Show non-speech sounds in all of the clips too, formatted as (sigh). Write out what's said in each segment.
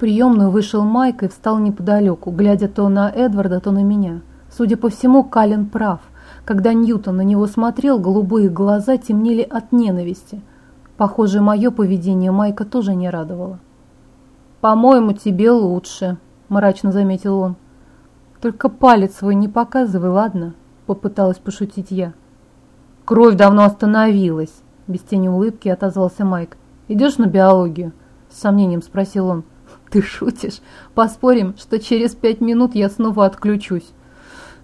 приемную вышел Майк и встал неподалеку, глядя то на Эдварда, то на меня. Судя по всему, Калин прав. Когда Ньютон на него смотрел, голубые глаза темнели от ненависти. Похоже, мое поведение Майка тоже не радовало. «По-моему, тебе лучше», – мрачно заметил он. «Только палец свой не показывай, ладно?» – попыталась пошутить я. «Кровь давно остановилась», – без тени улыбки отозвался Майк. «Идешь на биологию?» – с сомнением спросил он. «Ты шутишь? Поспорим, что через пять минут я снова отключусь».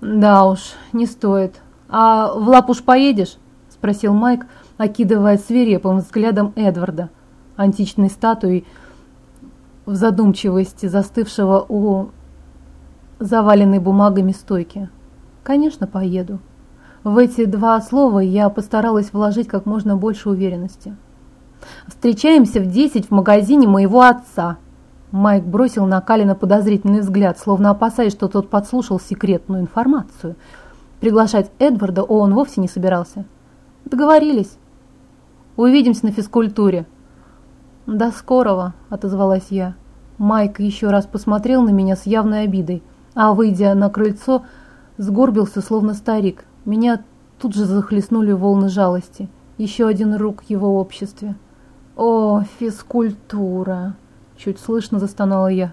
«Да уж, не стоит. А в лапуш поедешь?» – спросил Майк, окидывая свирепым взглядом Эдварда, античной статуей в задумчивости застывшего у заваленной бумагами стойки. «Конечно, поеду». В эти два слова я постаралась вложить как можно больше уверенности. «Встречаемся в десять в магазине моего отца», Майк бросил на Калина подозрительный взгляд, словно опасаясь, что тот подслушал секретную информацию. Приглашать Эдварда он вовсе не собирался. Договорились. Увидимся на физкультуре. До скорого, отозвалась я. Майк еще раз посмотрел на меня с явной обидой, а, выйдя на крыльцо, сгорбился, словно старик. Меня тут же захлестнули волны жалости. Еще один рук его обществе. О, физкультура! Чуть слышно застонала я.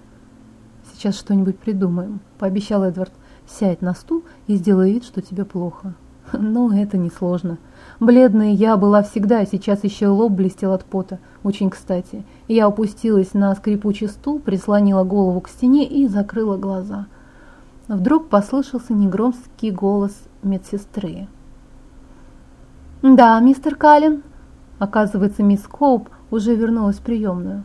«Сейчас что-нибудь придумаем», – пообещал Эдвард. «Сядь на стул и сделай вид, что тебе плохо». (laughs) Но это несложно. Бледная я была всегда, а сейчас еще лоб блестел от пота. Очень кстати. Я опустилась на скрипучий стул, прислонила голову к стене и закрыла глаза. Вдруг послышался негромкий голос медсестры. «Да, мистер Каллен». Оказывается, мисс Коуп уже вернулась в приемную.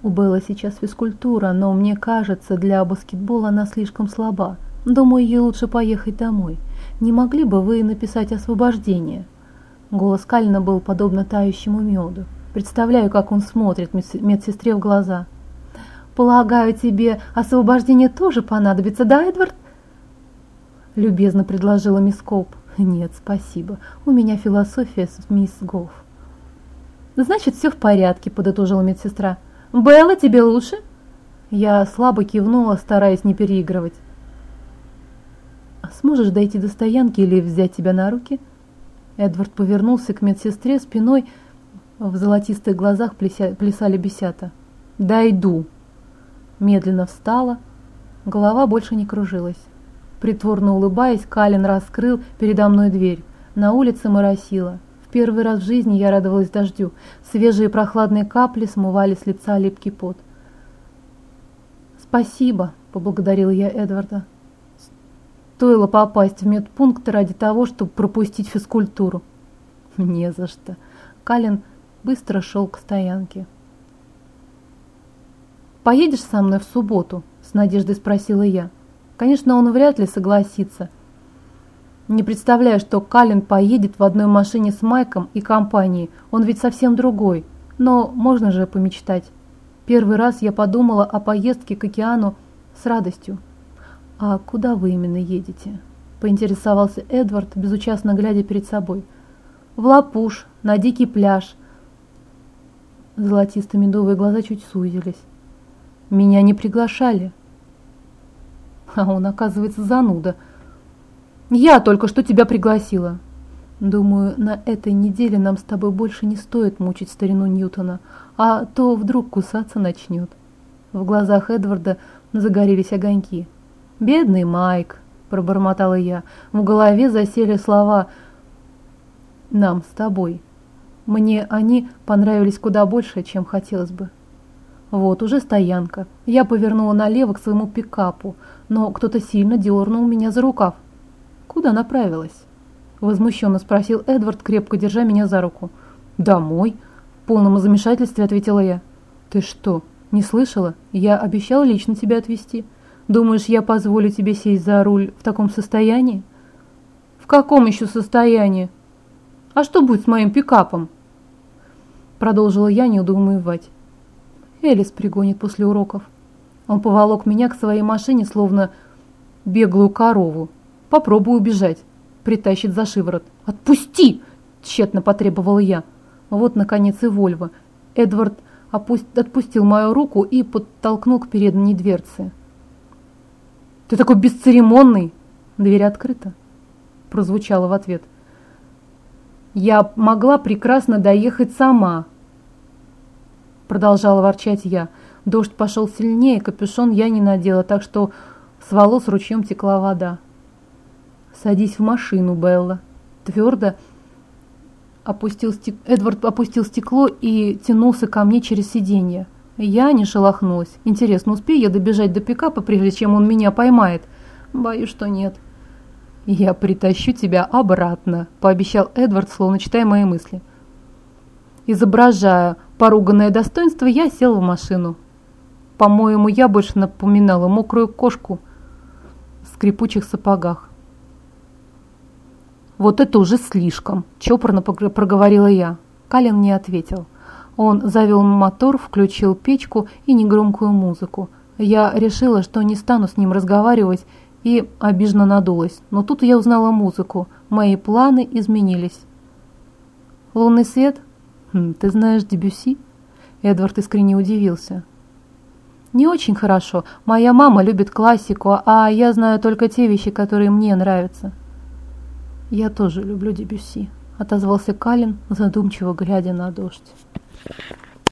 У Беллы сейчас физкультура, но мне кажется, для баскетбола она слишком слаба. Думаю, ей лучше поехать домой. Не могли бы вы написать освобождение?» Голос Калина был подобно тающему меду. Представляю, как он смотрит медсестре в глаза. «Полагаю, тебе освобождение тоже понадобится, да, Эдвард?» Любезно предложила мисс Коп. «Нет, спасибо. У меня философия с мисс Гофф». «Значит, все в порядке», – подытожила медсестра. «Белла, тебе лучше?» Я слабо кивнула, стараясь не переигрывать. «Сможешь дойти до стоянки или взять тебя на руки?» Эдвард повернулся к медсестре спиной, в золотистых глазах плясали бесята. «Дойду!» Медленно встала, голова больше не кружилась. Притворно улыбаясь, Калин раскрыл передо мной дверь. На улице моросило. В первый раз в жизни я радовалась дождю. Свежие прохладные капли смывали с лица липкий пот. «Спасибо», – поблагодарила я Эдварда. Стоило попасть в медпункт ради того, чтобы пропустить физкультуру. Не за что. Калин быстро шел к стоянке. «Поедешь со мной в субботу?» – с надеждой спросила я. Конечно, он вряд ли согласится – не представляю, что Калин поедет в одной машине с Майком и компанией. Он ведь совсем другой. Но можно же помечтать. Первый раз я подумала о поездке к океану с радостью. «А куда вы именно едете?» – поинтересовался Эдвард, безучастно глядя перед собой. «В Лапуш, на дикий пляж». Золотисто-медовые глаза чуть сузились. «Меня не приглашали». А он, оказывается, зануда – я только что тебя пригласила. Думаю, на этой неделе нам с тобой больше не стоит мучить старину Ньютона, а то вдруг кусаться начнет. В глазах Эдварда загорелись огоньки. «Бедный Майк», – пробормотала я. В голове засели слова «нам с тобой». Мне они понравились куда больше, чем хотелось бы. Вот, уже стоянка. Я повернула налево к своему пикапу, но кто-то сильно дернул меня за рукав. «Куда направилась?» Возмущенно спросил Эдвард, крепко держа меня за руку. «Домой?» В полном замешательстве ответила я. «Ты что, не слышала? Я обещал лично тебя отвезти. Думаешь, я позволю тебе сесть за руль в таком состоянии?» «В каком еще состоянии? А что будет с моим пикапом?» Продолжила я неудумывать. Элис пригонит после уроков. Он поволок меня к своей машине, словно беглую корову, Попробую убежать. Притащит за шиворот. «Отпусти!» – тщетно потребовала я. Вот, наконец, и Вольво. Эдвард отпустил мою руку и подтолкнул к передней дверце. «Ты такой бесцеремонный!» «Дверь открыта», – прозвучало в ответ. «Я могла прекрасно доехать сама», – продолжала ворчать я. Дождь пошел сильнее, капюшон я не надела, так что с волос ручьем текла вода. «Садись в машину, Белла», – твердо опустил стек... Эдвард опустил стекло и тянулся ко мне через сиденье. Я не шелохнулась. Интересно, успею я добежать до пикапа, прежде чем он меня поймает? Боюсь, что нет. «Я притащу тебя обратно», – пообещал Эдвард, словно читая мои мысли. Изображая поруганное достоинство, я сел в машину. По-моему, я больше напоминала мокрую кошку в скрипучих сапогах. «Вот это уже слишком!» – чопорно проговорила я. Калин не ответил. Он завел мотор, включил печку и негромкую музыку. Я решила, что не стану с ним разговаривать и обиженно надулась. Но тут я узнала музыку. Мои планы изменились. «Лунный свет? Хм, ты знаешь Дебюси?» Эдвард искренне удивился. «Не очень хорошо. Моя мама любит классику, а я знаю только те вещи, которые мне нравятся». «Я тоже люблю Дебюси», — отозвался Калин, задумчиво глядя на дождь.